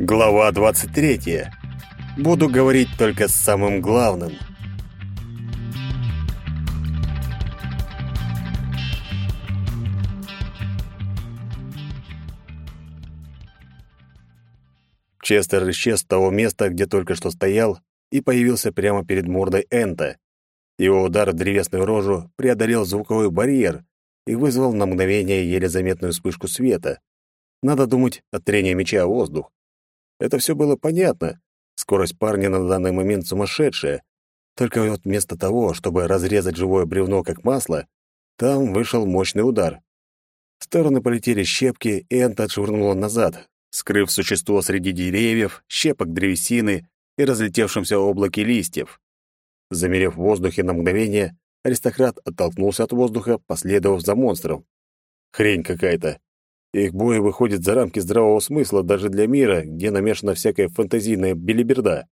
Глава 23. Буду говорить только с самым главным. Честер исчез с того места, где только что стоял, и появился прямо перед мордой Энта. Его удар в древесную рожу преодолел звуковой барьер и вызвал на мгновение еле заметную вспышку света. Надо думать, от трения меча о воздух. Это все было понятно. Скорость парня на данный момент сумасшедшая. Только вот вместо того, чтобы разрезать живое бревно как масло, там вышел мощный удар. В стороны полетели щепки, и Энта отшвырнула назад, скрыв существо среди деревьев, щепок древесины и разлетевшимся облаке листьев. Замерев в воздухе на мгновение, аристократ оттолкнулся от воздуха, последовав за монстром. Хрень какая-то. Их бой выходит за рамки здравого смысла даже для мира, где намешана всякая фантазийная белиберда.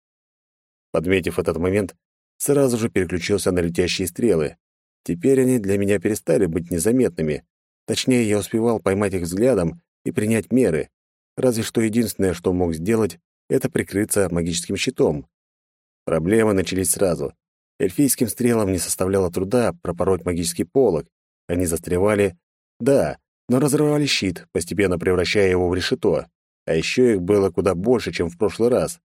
Подметив этот момент, сразу же переключился на летящие стрелы. Теперь они для меня перестали быть незаметными. Точнее, я успевал поймать их взглядом и принять меры. Разве что единственное, что мог сделать, это прикрыться магическим щитом. Проблемы начались сразу. Эльфийским стрелам не составляло труда пропороть магический полог. Они застревали, да, но разрывали щит, постепенно превращая его в решето. А еще их было куда больше, чем в прошлый раз.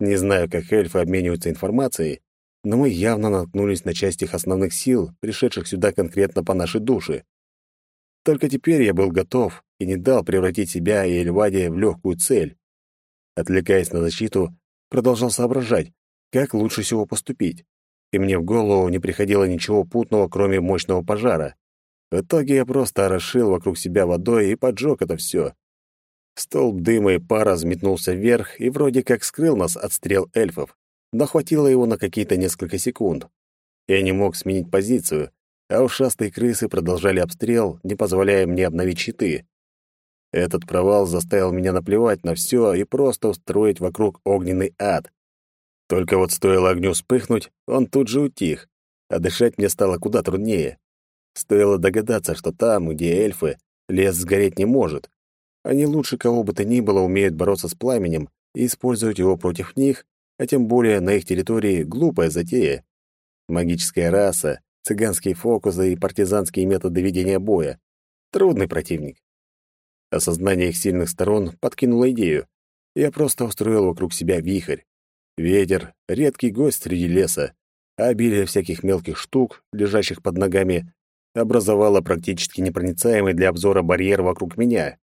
Не знаю, как эльфы обмениваются информацией, но мы явно наткнулись на часть их основных сил, пришедших сюда конкретно по нашей душе. Только теперь я был готов и не дал превратить себя и Эльвадия в легкую цель. Отвлекаясь на защиту, продолжал соображать, как лучше всего поступить. И мне в голову не приходило ничего путного, кроме мощного пожара. В итоге я просто орошил вокруг себя водой и поджег это все. Столб дыма и пара взметнулся вверх и вроде как скрыл нас от стрел эльфов, но хватило его на какие-то несколько секунд. Я не мог сменить позицию, а ушастые крысы продолжали обстрел, не позволяя мне обновить щиты. Этот провал заставил меня наплевать на все и просто устроить вокруг огненный ад. Только вот стоило огню вспыхнуть, он тут же утих, а дышать мне стало куда труднее. Стоило догадаться, что там, где эльфы, лес сгореть не может. Они лучше кого бы то ни было умеют бороться с пламенем и использовать его против них, а тем более на их территории глупая затея. Магическая раса, цыганские фокусы и партизанские методы ведения боя. Трудный противник. Осознание их сильных сторон подкинуло идею. Я просто устроил вокруг себя вихрь. Ветер — редкий гость среди леса, а обилие всяких мелких штук, лежащих под ногами, образовало практически непроницаемый для обзора барьер вокруг меня.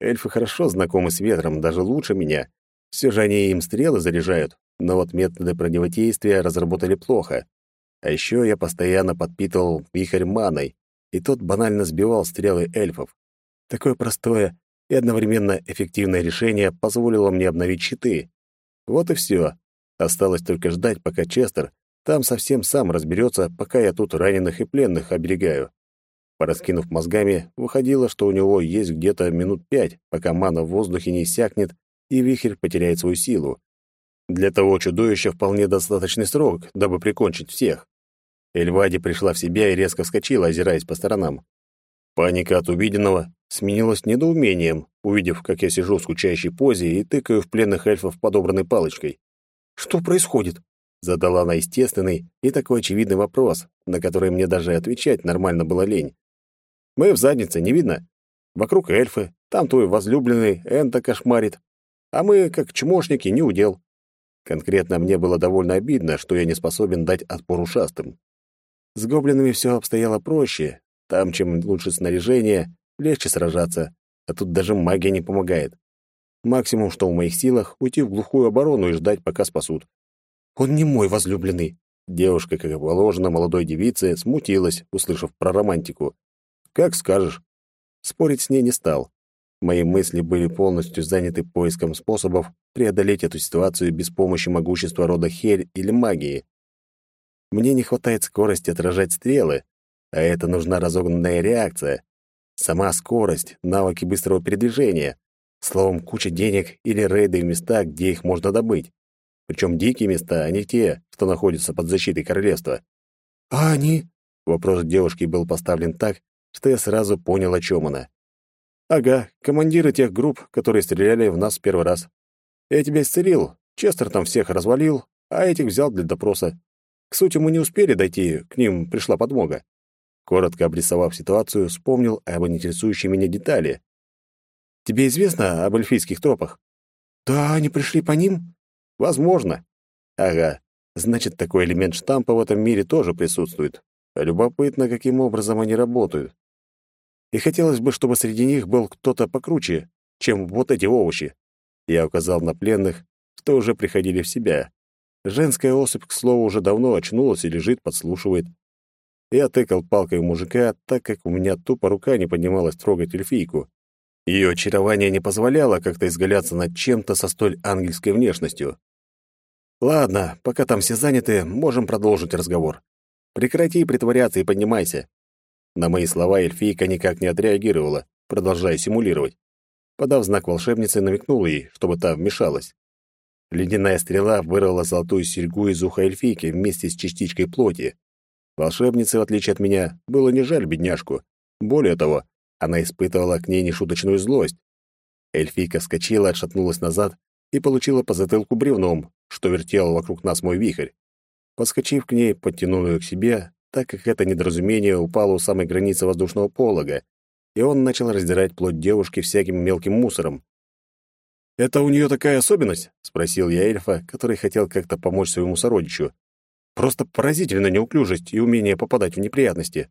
Эльфы хорошо знакомы с ветром, даже лучше меня. Все же они им стрелы заряжают, но вот методы противодействия разработали плохо. А еще я постоянно подпитывал вихрь маной, и тот банально сбивал стрелы эльфов. Такое простое и одновременно эффективное решение позволило мне обновить щиты. Вот и все. Осталось только ждать, пока Честер там совсем сам разберется, пока я тут раненых и пленных оберегаю. Пораскинув мозгами, выходило, что у него есть где-то минут пять, пока мана в воздухе не иссякнет и вихрь потеряет свою силу. Для того чудовища вполне достаточный срок, дабы прикончить всех. Эльвади пришла в себя и резко вскочила, озираясь по сторонам. Паника от увиденного сменилась недоумением, увидев, как я сижу в скучающей позе и тыкаю в пленных эльфов подобранной палочкой. «Что происходит?» — задала она естественный и такой очевидный вопрос, на который мне даже отвечать нормально было лень. «Мы в заднице, не видно? Вокруг эльфы, там твой возлюбленный Энта кошмарит, а мы, как чмошники, не удел». Конкретно мне было довольно обидно, что я не способен дать отпор ушастым. С гоблинами все обстояло проще. Там, чем лучше снаряжение, легче сражаться, а тут даже магия не помогает. Максимум, что в моих силах, уйти в глухую оборону и ждать, пока спасут. Он не мой возлюбленный. Девушка, как и положено молодой девице, смутилась, услышав про романтику. Как скажешь. Спорить с ней не стал. Мои мысли были полностью заняты поиском способов преодолеть эту ситуацию без помощи могущества рода Хель или магии. Мне не хватает скорости отражать стрелы, а это нужна разогнанная реакция. Сама скорость, навыки быстрого передвижения, словом, куча денег или рейды в места, где их можно добыть. Причем дикие места, а не те, что находятся под защитой королевства. «А они?» Вопрос девушки был поставлен так, что я сразу понял, о чем она. «Ага, командиры тех групп, которые стреляли в нас первый раз. Я тебя исцелил, Честер там всех развалил, а этих взял для допроса. К сути, мы не успели дойти, к ним пришла подмога. Коротко обрисовав ситуацию, вспомнил об интересующей меня детали. Тебе известно об эльфийских тропах? Да, они пришли по ним? Возможно. Ага. Значит, такой элемент штампа в этом мире тоже присутствует. Любопытно, каким образом они работают. И хотелось бы, чтобы среди них был кто-то покруче, чем вот эти овощи. Я указал на пленных, что уже приходили в себя. Женская особь, к слову, уже давно очнулась и лежит, подслушивает. Я тыкал палкой мужика, так как у меня тупо рука не поднималась трогать эльфийку. Ее очарование не позволяло как-то изгаляться над чем-то со столь ангельской внешностью. Ладно, пока там все заняты, можем продолжить разговор. Прекрати притворяться и поднимайся. На мои слова эльфийка никак не отреагировала, продолжая симулировать. Подав знак волшебнице, намекнул ей, чтобы та вмешалась. Ледяная стрела вырвала золотую серьгу из уха эльфийки вместе с частичкой плоти. Волшебнице, в отличие от меня, было не жаль бедняжку. Более того, она испытывала к ней нешуточную злость. Эльфийка вскочила, отшатнулась назад и получила по затылку бревном, что вертело вокруг нас мой вихрь. Подскочив к ней, подтянул ее к себе, так как это недоразумение упало у самой границы воздушного полога, и он начал раздирать плоть девушки всяким мелким мусором. «Это у нее такая особенность?» — спросил я эльфа, который хотел как-то помочь своему сородичу. «Просто поразительная неуклюжесть и умение попадать в неприятности.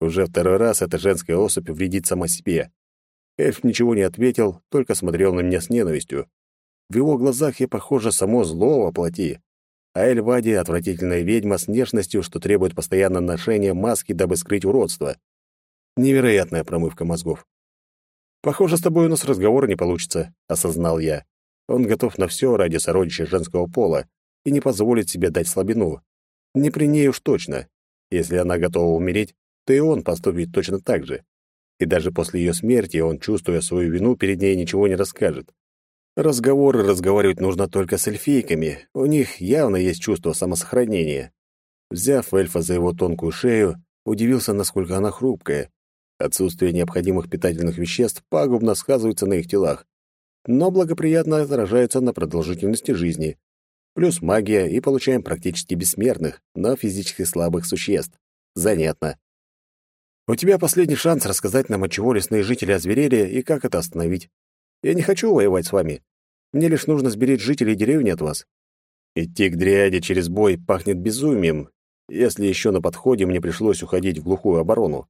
Уже второй раз эта женская особь вредит сама себе». Эльф ничего не ответил, только смотрел на меня с ненавистью. В его глазах я, похоже, само зло воплоти. А Эльвади — отвратительная ведьма с внешностью, что требует постоянного ношения маски, дабы скрыть уродство. Невероятная промывка мозгов. «Похоже, с тобой у нас разговора не получится», — осознал я. Он готов на все ради сородича женского пола и не позволит себе дать слабину. Не при ней уж точно. Если она готова умереть, то и он поступит точно так же. И даже после ее смерти он, чувствуя свою вину, перед ней ничего не расскажет. Разговоры разговаривать нужно только с эльфийками. У них явно есть чувство самосохранения. Взяв эльфа за его тонкую шею, удивился, насколько она хрупкая, Отсутствие необходимых питательных веществ пагубно сказывается на их телах, но благоприятно отражается на продолжительности жизни. Плюс магия, и получаем практически бессмертных, но физически слабых существ. Занятно. У тебя последний шанс рассказать нам, от чего лесные жители озверели и как это остановить. Я не хочу воевать с вами. Мне лишь нужно сберечь жителей деревни от вас. Идти к дриаде через бой пахнет безумием, если еще на подходе мне пришлось уходить в глухую оборону.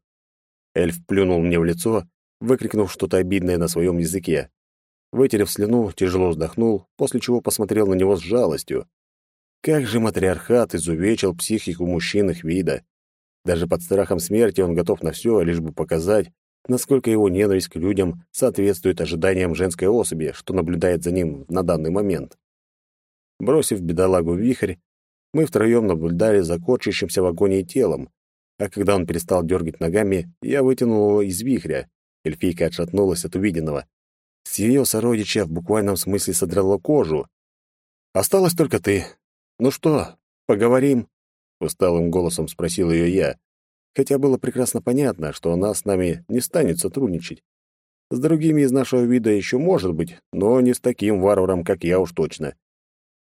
Эльф плюнул мне в лицо, выкрикнув что-то обидное на своем языке. Вытерев слюну, тяжело вздохнул, после чего посмотрел на него с жалостью. Как же матриархат изувечил психику мужчин их вида. Даже под страхом смерти он готов на все, лишь бы показать, насколько его ненависть к людям соответствует ожиданиям женской особи, что наблюдает за ним на данный момент. Бросив бедолагу в вихрь, мы втроем наблюдали за корчащимся в агонии телом, а когда он перестал дергать ногами, я вытянул его из вихря. Эльфийка отшатнулась от увиденного. С ее сородича в буквальном смысле содрало кожу. «Осталась только ты. Ну что, поговорим?» Усталым голосом спросил ее я, хотя было прекрасно понятно, что она с нами не станет сотрудничать. С другими из нашего вида еще может быть, но не с таким варваром, как я уж точно.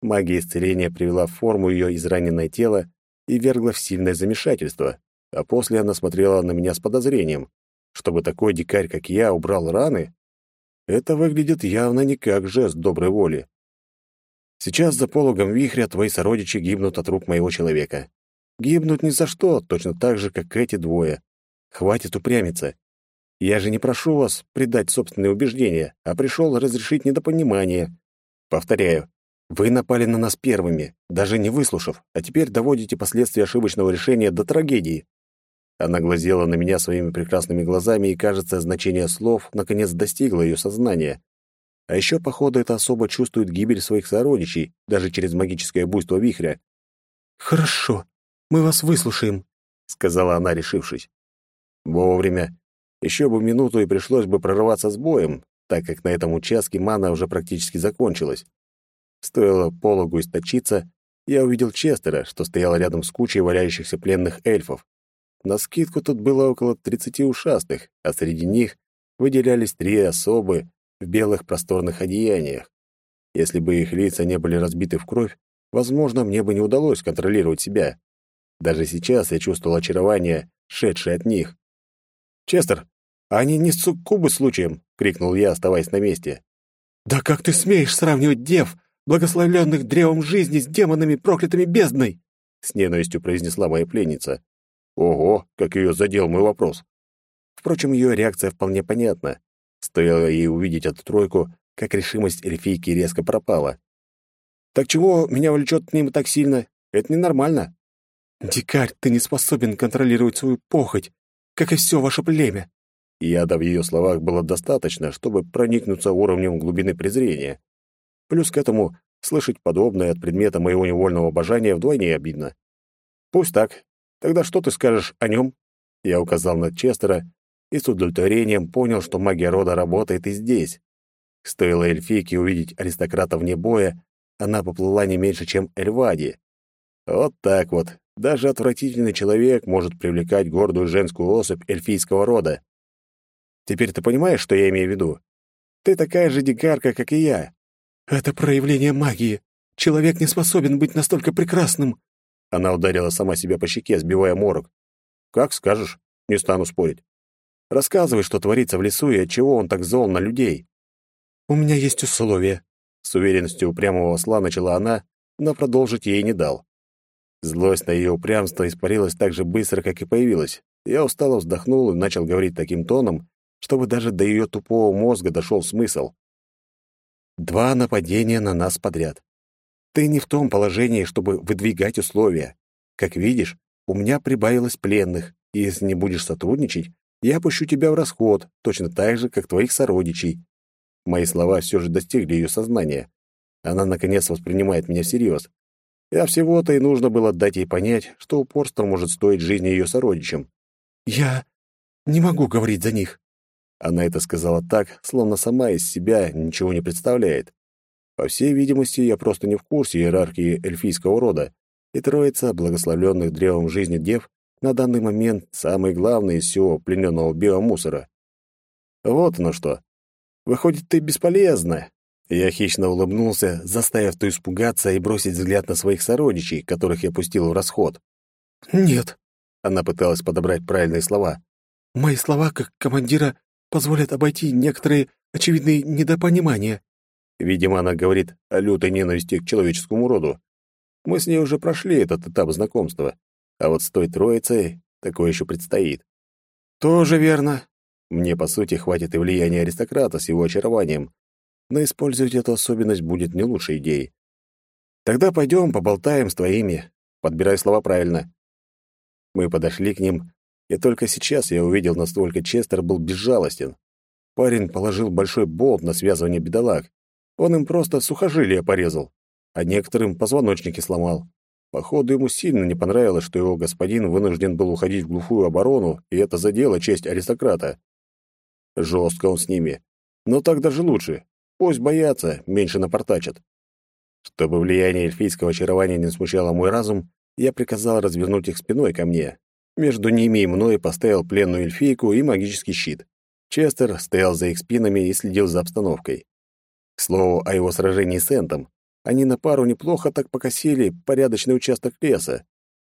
Магия исцеления привела в форму ее израненное тело и вергла в сильное замешательство а после она смотрела на меня с подозрением. Чтобы такой дикарь, как я, убрал раны? Это выглядит явно не как жест доброй воли. Сейчас за пологом вихря твои сородичи гибнут от рук моего человека. Гибнут ни за что, точно так же, как эти двое. Хватит упрямиться. Я же не прошу вас предать собственные убеждения, а пришел разрешить недопонимание. Повторяю, вы напали на нас первыми, даже не выслушав, а теперь доводите последствия ошибочного решения до трагедии. Она глазела на меня своими прекрасными глазами, и, кажется, значение слов наконец достигло ее сознания. А еще, походу, это особо чувствует гибель своих сородичей, даже через магическое буйство вихря. «Хорошо, мы вас выслушаем», — сказала она, решившись. Вовремя. Еще бы минуту и пришлось бы прорываться с боем, так как на этом участке мана уже практически закончилась. Стоило пологу источиться, я увидел Честера, что стоял рядом с кучей валяющихся пленных эльфов. На скидку тут было около 30 ушастых, а среди них выделялись три особы в белых просторных одеяниях. Если бы их лица не были разбиты в кровь, возможно, мне бы не удалось контролировать себя. Даже сейчас я чувствовал очарование, шедшее от них. «Честер, а они не суккубы случаем?» — крикнул я, оставаясь на месте. «Да как ты смеешь сравнивать дев, благословленных древом жизни, с демонами, проклятыми бездной?» — с ненавистью произнесла моя пленница. Ого, как ее задел мой вопрос. Впрочем, ее реакция вполне понятна. Стоило ей увидеть эту тройку, как решимость эльфийки резко пропала. «Так чего меня влечет к ним так сильно? Это ненормально». «Дикарь, ты не способен контролировать свою похоть, как и все ваше племя». Яда в ее словах было достаточно, чтобы проникнуться уровнем глубины презрения. Плюс к этому слышать подобное от предмета моего невольного обожания вдвойне обидно. «Пусть так. Тогда что ты скажешь о нем?» Я указал на Честера и с удовлетворением понял, что магия рода работает и здесь. Стоило эльфийке увидеть аристократа вне боя, она поплыла не меньше, чем Эльвади. Вот так вот. Даже отвратительный человек может привлекать гордую женскую особь эльфийского рода. Теперь ты понимаешь, что я имею в виду? Ты такая же дикарка, как и я. Это проявление магии. Человек не способен быть настолько прекрасным. Она ударила сама себя по щеке, сбивая морок. Как скажешь, не стану спорить. Рассказывай, что творится в лесу и отчего он так зол на людей. У меня есть условия. С уверенностью упрямого осла начала она, но продолжить ей не дал. Злость на ее упрямство испарилась так же быстро, как и появилась. Я устало вздохнул и начал говорить таким тоном, чтобы даже до ее тупого мозга дошел смысл. Два нападения на нас подряд. Ты не в том положении, чтобы выдвигать условия. Как видишь, у меня прибавилось пленных, и если не будешь сотрудничать, я пущу тебя в расход, точно так же, как твоих сородичей. Мои слова все же достигли ее сознания. Она, наконец, воспринимает меня всерьез. Я всего-то и нужно было дать ей понять, что упорство может стоить жизни ее сородичам. «Я не могу говорить за них». Она это сказала так, словно сама из себя ничего не представляет. По всей видимости, я просто не в курсе иерархии эльфийского рода, и троица благословленных древом жизни дев на данный момент самый главный из всего плененного биомусора. Вот оно что. Выходит, ты бесполезна. Я хищно улыбнулся, заставив ту испугаться и бросить взгляд на своих сородичей, которых я пустил в расход. «Нет», — она пыталась подобрать правильные слова. «Мои слова, как командира, позволят обойти некоторые очевидные недопонимания». Видимо, она говорит о лютой ненависти к человеческому роду. Мы с ней уже прошли этот этап знакомства, а вот с той троицей такое еще предстоит. «Тоже верно», мне, по сути, хватит и влияния аристократа с его очарованием, но использовать эту особенность будет не лучшей идеей. Тогда пойдем поболтаем с твоими. Подбирай слова правильно. Мы подошли к ним, и только сейчас я увидел, насколько Честер был безжалостен. Парень положил большой болт на связывание бедолаг. Он им просто сухожилия порезал, а некоторым позвоночники сломал. Походу, ему сильно не понравилось, что его господин вынужден был уходить в глухую оборону, и это задело честь аристократа. Жестко он с ними. Но так даже лучше. Пусть боятся, меньше напортачат. Чтобы влияние эльфийского очарования не смущало мой разум, я приказал развернуть их спиной ко мне. Между ними и мной поставил пленную эльфийку и магический щит. Честер стоял за их спинами и следил за обстановкой. К слову о его сражении с Энтом. Они на пару неплохо так покосили порядочный участок леса.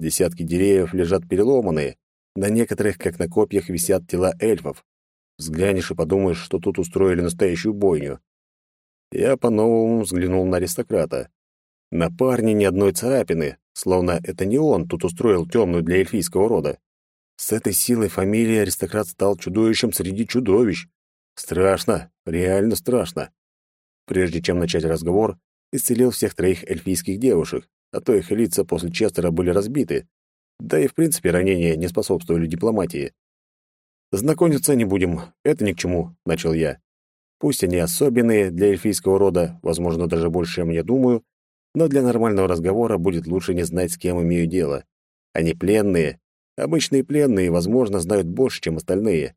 Десятки деревьев лежат переломанные. На некоторых, как на копьях, висят тела эльфов. Взглянешь и подумаешь, что тут устроили настоящую бойню. Я по-новому взглянул на аристократа. На парне ни одной царапины, словно это не он тут устроил темную для эльфийского рода. С этой силой фамилии аристократ стал чудовищем среди чудовищ. Страшно, реально страшно. Прежде чем начать разговор, исцелил всех троих эльфийских девушек, а то их лица после Честера были разбиты. Да и в принципе ранения не способствовали дипломатии. «Знакомиться не будем, это ни к чему», — начал я. «Пусть они особенные для эльфийского рода, возможно, даже больше, чем я думаю, но для нормального разговора будет лучше не знать, с кем имею дело. Они пленные. Обычные пленные, возможно, знают больше, чем остальные.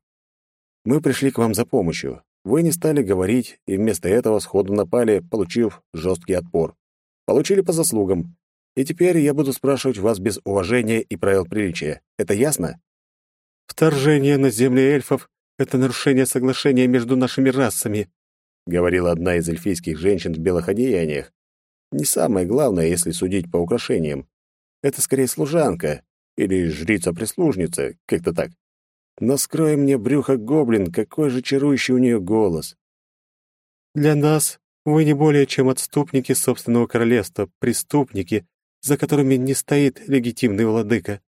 Мы пришли к вам за помощью. Вы не стали говорить, и вместо этого сходу напали, получив жесткий отпор. Получили по заслугам. И теперь я буду спрашивать вас без уважения и правил приличия. Это ясно?» Вторжение на земли эльфов — это нарушение соглашения между нашими расами. — говорила одна из эльфийских женщин в белых одеяниях. «Не самое главное, если судить по украшениям. Это скорее служанка или жрица-прислужница, как-то так. Но мне брюхо гоблин, какой же чарующий у нее голос. Для нас вы не более чем отступники собственного королевства, преступники, за которыми не стоит легитимный владыка.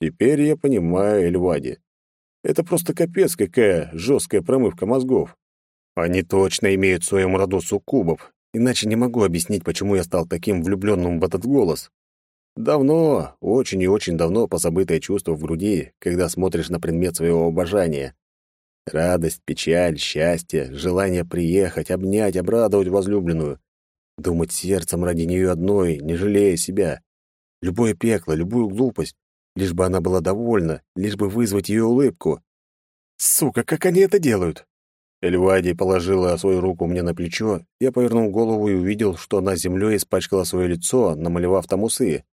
Теперь я понимаю Эльвади. Это просто капец какая жесткая промывка мозгов. Они точно имеют в своем роду суккубов, иначе не могу объяснить, почему я стал таким влюбленным в этот голос. Давно, очень и очень давно позабытое чувство в груди, когда смотришь на предмет своего обожания. Радость, печаль, счастье, желание приехать, обнять, обрадовать возлюбленную. Думать сердцем ради нее одной, не жалея себя. Любое пекло, любую глупость, лишь бы она была довольна, лишь бы вызвать ее улыбку. Сука, как они это делают? Эльвади положила свою руку мне на плечо, я повернул голову и увидел, что она землей испачкала свое лицо, намалевав там усы.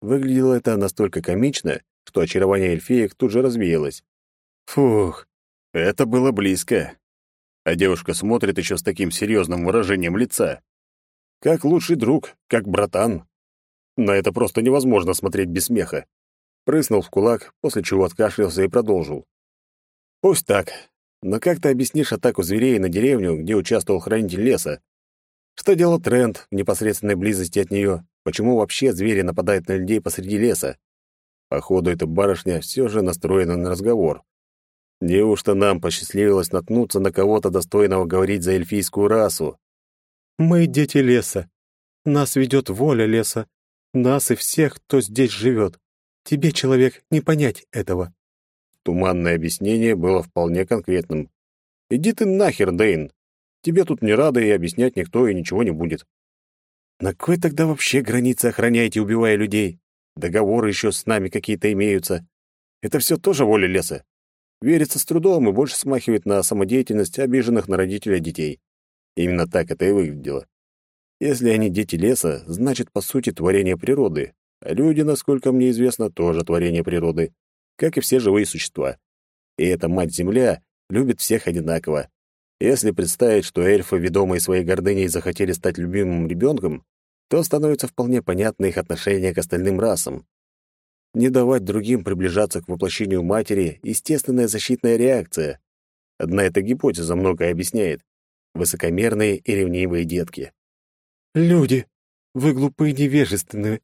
Выглядело это настолько комично, что очарование эльфеек тут же развеялось. Фух, это было близко. А девушка смотрит еще с таким серьезным выражением лица. Как лучший друг, как братан. На это просто невозможно смотреть без смеха. Прыснул в кулак, после чего откашлялся и продолжил. Пусть так, но как ты объяснишь атаку зверей на деревню, где участвовал хранитель леса? Что делал тренд в непосредственной близости от нее? Почему вообще звери нападают на людей посреди леса? Походу, эта барышня все же настроена на разговор. Неужто нам посчастливилось наткнуться на кого-то достойного говорить за эльфийскую расу? Мы дети леса. Нас ведет воля леса. Нас и всех, кто здесь живет. Тебе, человек, не понять этого. Туманное объяснение было вполне конкретным. Иди ты нахер, Дейн. Тебе тут не рады и объяснять никто и ничего не будет. На кой тогда вообще границы охраняете, убивая людей? Договоры еще с нами какие-то имеются. Это все тоже воля леса. Верится с трудом и больше смахивает на самодеятельность обиженных на родителя детей. Именно так это и выглядело. Если они дети леса, значит, по сути, творение природы. Люди, насколько мне известно, тоже творение природы, как и все живые существа. И эта мать-земля любит всех одинаково. Если представить, что эльфы, ведомые своей гордыней, захотели стать любимым ребенком, то становится вполне понятно их отношение к остальным расам. Не давать другим приближаться к воплощению матери — естественная защитная реакция. Одна эта гипотеза многое объясняет. Высокомерные и ревнивые детки. «Люди, вы глупые и невежественные.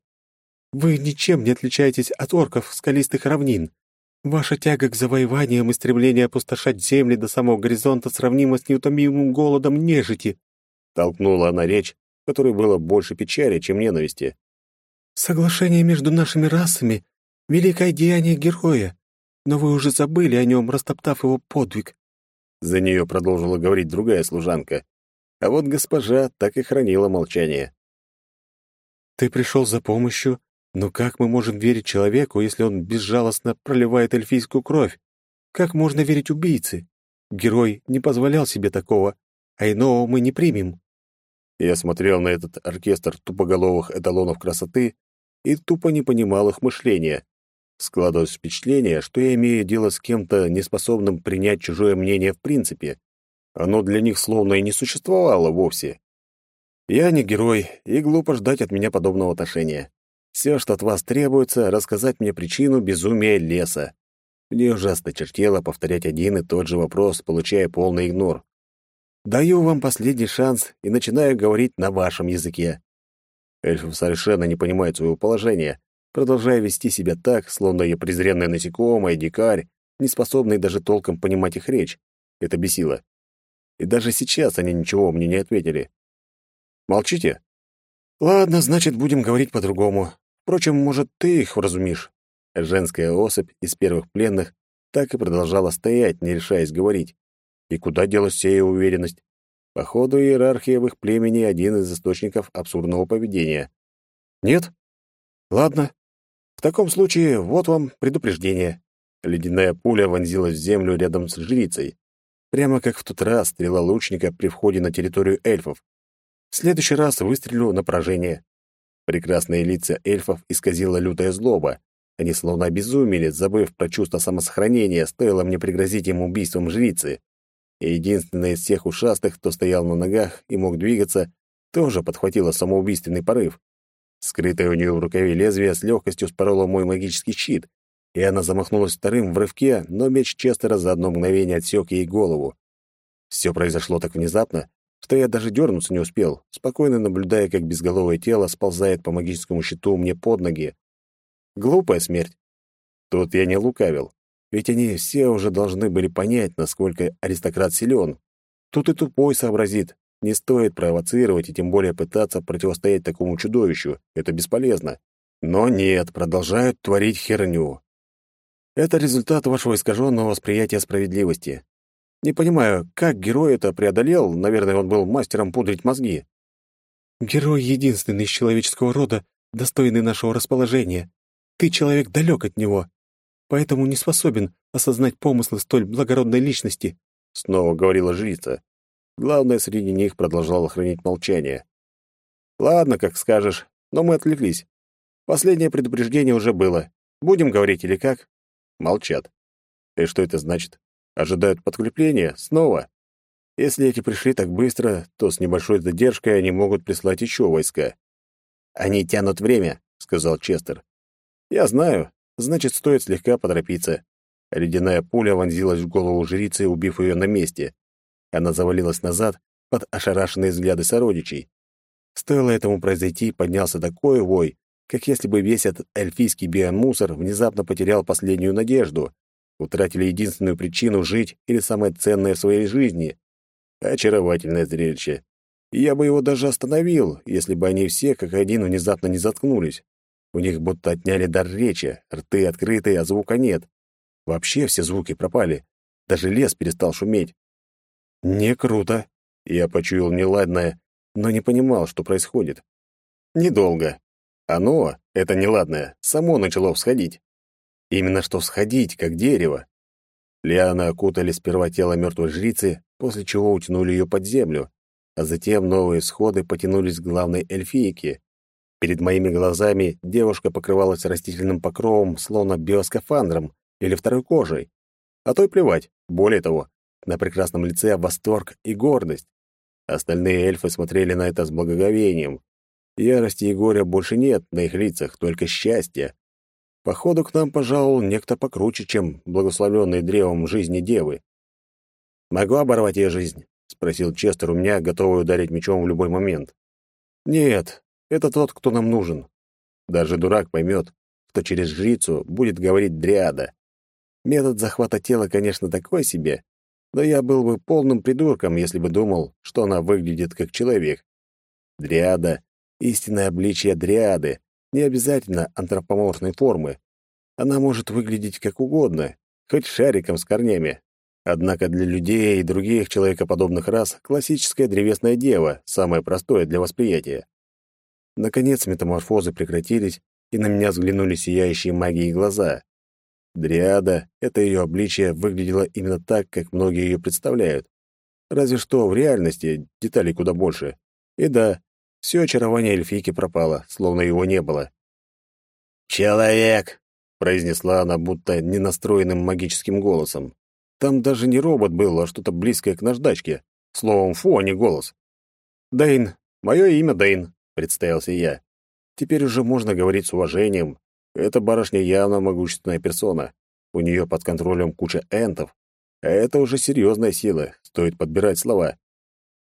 Вы ничем не отличаетесь от орков скалистых равнин. Ваша тяга к завоеваниям и стремление опустошать земли до самого горизонта сравнима с неутомимым голодом нежити», — толкнула она речь, в которой было больше печали, чем ненависти. «Соглашение между нашими расами Великое деяние героя, но вы уже забыли о нем, растоптав его подвиг. За нее продолжила говорить другая служанка, а вот госпожа так и хранила молчание. Ты пришел за помощью, но как мы можем верить человеку, если он безжалостно проливает эльфийскую кровь? Как можно верить убийце? Герой не позволял себе такого, а иного мы не примем. Я смотрел на этот оркестр тупоголовых эталонов красоты и тупо не понимал их мышления. Складывалось впечатление, что я имею дело с кем-то, неспособным принять чужое мнение в принципе. Оно для них словно и не существовало вовсе. Я не герой, и глупо ждать от меня подобного отношения. Все, что от вас требуется, рассказать мне причину безумия леса. Мне ужасно чертело повторять один и тот же вопрос, получая полный игнор. Даю вам последний шанс и начинаю говорить на вашем языке. Эльф совершенно не понимает своего положения, продолжая вести себя так, словно я презренное насекомое, дикарь, не способный даже толком понимать их речь. Это бесило. И даже сейчас они ничего мне не ответили. Молчите? Ладно, значит, будем говорить по-другому. Впрочем, может, ты их вразумишь. Женская особь из первых пленных так и продолжала стоять, не решаясь говорить. И куда делась ее уверенность? Походу, иерархия в их племени — один из источников абсурдного поведения. Нет? Ладно, в таком случае вот вам предупреждение. Ледяная пуля вонзилась в землю рядом с жрицей, прямо как в тот раз стрела лучника при входе на территорию эльфов. В следующий раз выстрелю на поражение. Прекрасные лица эльфов исказила лютая злоба. Они словно обезумели, забыв про чувство самосохранения, стоило мне пригрозить им убийством жрицы. и единственная из всех ушастых, кто стоял на ногах и мог двигаться, тоже подхватила самоубийственный порыв. Скрытое у нее в рукаве лезвие с легкостью спороло мой магический щит, и она замахнулась вторым в рывке, но меч Честера за одно мгновение отсек ей голову. Все произошло так внезапно, что я даже дернуться не успел, спокойно наблюдая, как безголовое тело сползает по магическому щиту мне под ноги. Глупая смерть. Тут я не лукавил, ведь они все уже должны были понять, насколько аристократ силен. Тут и тупой сообразит, не стоит провоцировать и тем более пытаться противостоять такому чудовищу. Это бесполезно. Но нет, продолжают творить херню. Это результат вашего искаженного восприятия справедливости. Не понимаю, как герой это преодолел, наверное, он был мастером пудрить мозги. Герой единственный из человеческого рода, достойный нашего расположения. Ты человек далек от него, поэтому не способен осознать помыслы столь благородной личности, снова говорила жрица. Главное, среди них продолжало хранить молчание. «Ладно, как скажешь, но мы отвлеклись. Последнее предупреждение уже было. Будем говорить или как?» Молчат. И что это значит? Ожидают подкрепления? Снова? Если эти пришли так быстро, то с небольшой задержкой они могут прислать еще войска. «Они тянут время», — сказал Честер. «Я знаю. Значит, стоит слегка поторопиться». Ледяная пуля вонзилась в голову жрицы, убив ее на месте. Она завалилась назад под ошарашенные взгляды сородичей. Стоило этому произойти, поднялся такой вой, как если бы весь этот эльфийский биомусор внезапно потерял последнюю надежду, утратили единственную причину жить или самое ценное в своей жизни. Очаровательное зрелище. И я бы его даже остановил, если бы они все как один внезапно не заткнулись. У них будто отняли дар речи, рты открыты, а звука нет. Вообще все звуки пропали. Даже лес перестал шуметь. Не круто. Я почуял неладное, но не понимал, что происходит. Недолго. Оно, это неладное, само начало всходить. Именно что всходить, как дерево. Лианы окутали сперва тело мертвой жрицы, после чего утянули ее под землю, а затем новые сходы потянулись к главной эльфийке. Перед моими глазами девушка покрывалась растительным покровом, словно биоскафандром или второй кожей. А то и плевать, более того, на прекрасном лице восторг и гордость. Остальные эльфы смотрели на это с благоговением. Ярости и горя больше нет на их лицах, только счастье. Походу, к нам пожаловал некто покруче, чем благословленный древом жизни девы. «Могу оборвать ее жизнь?» — спросил Честер у меня, готовый ударить мечом в любой момент. «Нет, это тот, кто нам нужен. Даже дурак поймет, что через жрицу будет говорить дриада. Метод захвата тела, конечно, такой себе, но я был бы полным придурком, если бы думал, что она выглядит как человек. Дриада — истинное обличие дриады, не обязательно антропоморфной формы. Она может выглядеть как угодно, хоть шариком с корнями. Однако для людей и других человекоподобных рас классическая древесная дева — самое простое для восприятия. Наконец метаморфозы прекратились, и на меня взглянули сияющие магией глаза. Дриада, это ее обличие, выглядело именно так, как многие ее представляют. Разве что в реальности деталей куда больше. И да, все очарование эльфийки пропало, словно его не было. «Человек!» — произнесла она будто ненастроенным магическим голосом. Там даже не робот был, а что-то близкое к наждачке. Словом, фу, а не голос. «Дэйн. Мое имя Дэйн», — представился я. Теперь уже можно говорить с уважением, эта барышня явно могущественная персона. У нее под контролем куча энтов. А это уже серьезная сила, стоит подбирать слова.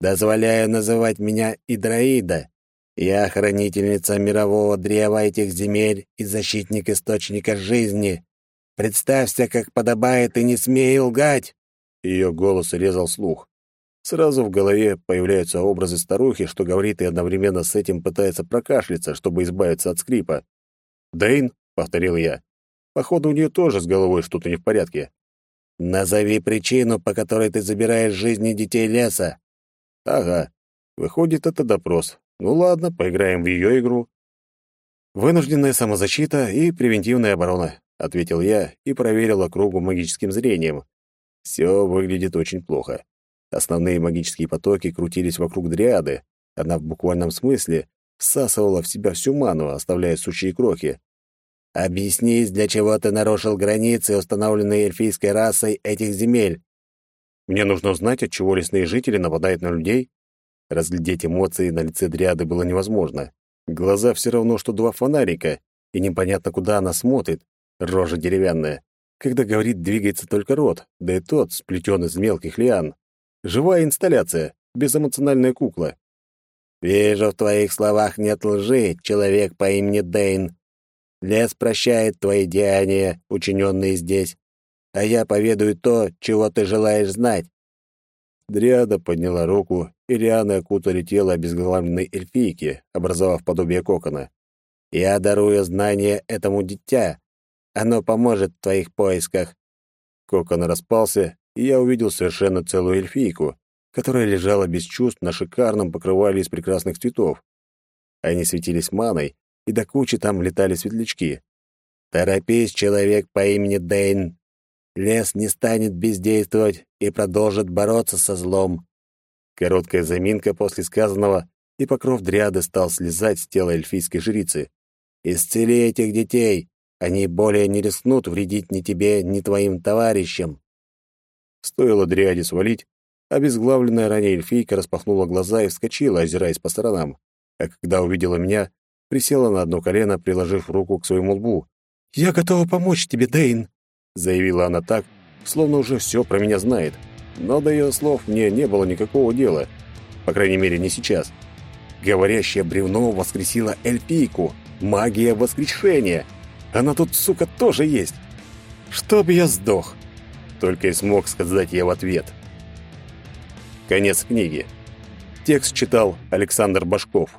«Дозволяю называть меня Идраида. Я хранительница мирового древа этих земель и защитник источника жизни. Представься, как подобает, и не смей лгать!» Ее голос резал слух. Сразу в голове появляются образы старухи, что говорит и одновременно с этим пытается прокашляться, чтобы избавиться от скрипа. «Дэйн?» — повторил я. «Походу, у нее тоже с головой что-то не в порядке». «Назови причину, по которой ты забираешь жизни детей леса». «Ага. Выходит, это допрос. Ну ладно, поиграем в ее игру». «Вынужденная самозащита и превентивная оборона», — ответил я и проверил округу магическим зрением. Все выглядит очень плохо. Основные магические потоки крутились вокруг дриады. Она в буквальном смысле всасывала в себя всю ману, оставляя сущие крохи. «Объяснись, для чего ты нарушил границы, установленные эльфийской расой этих земель?» Мне нужно узнать, от чего лесные жители нападают на людей. Разглядеть эмоции на лице Дриады было невозможно. Глаза все равно, что два фонарика, и непонятно, куда она смотрит. Рожа деревянная. Когда говорит, двигается только рот, да и тот сплетен из мелких лиан. Живая инсталляция, безэмоциональная кукла. «Вижу, в твоих словах нет лжи, человек по имени Дейн. Лес прощает твои деяния, учиненные здесь, а я поведаю то, чего ты желаешь знать». Дриада подняла руку, и лианы окутали тело обезглавленной эльфийки, образовав подобие кокона. «Я дарую знание этому дитя. Оно поможет в твоих поисках». Кокон распался, и я увидел совершенно целую эльфийку, которая лежала без чувств на шикарном покрывале из прекрасных цветов. Они светились маной, и до кучи там летали светлячки. «Торопись, человек по имени Дейн. Лес не станет бездействовать и продолжит бороться со злом». Короткая заминка после сказанного, и покров дриады стал слезать с тела эльфийской жрицы. «Исцели этих детей! Они более не рискнут вредить ни тебе, ни твоим товарищам!» Стоило дриаде свалить, Обезглавленная ранее эльфийка распахнула глаза и вскочила, озираясь по сторонам. А когда увидела меня, присела на одно колено, приложив руку к своему лбу. «Я готова помочь тебе, Дейн», — заявила она так, словно уже все про меня знает. Но до ее слов мне не было никакого дела. По крайней мере, не сейчас. Говорящее бревно воскресило эльфийку. Магия воскрешения. Она тут, сука, тоже есть. Чтоб я сдох. Только и смог сказать я в ответ. — Конец книги. Текст читал Александр Башков.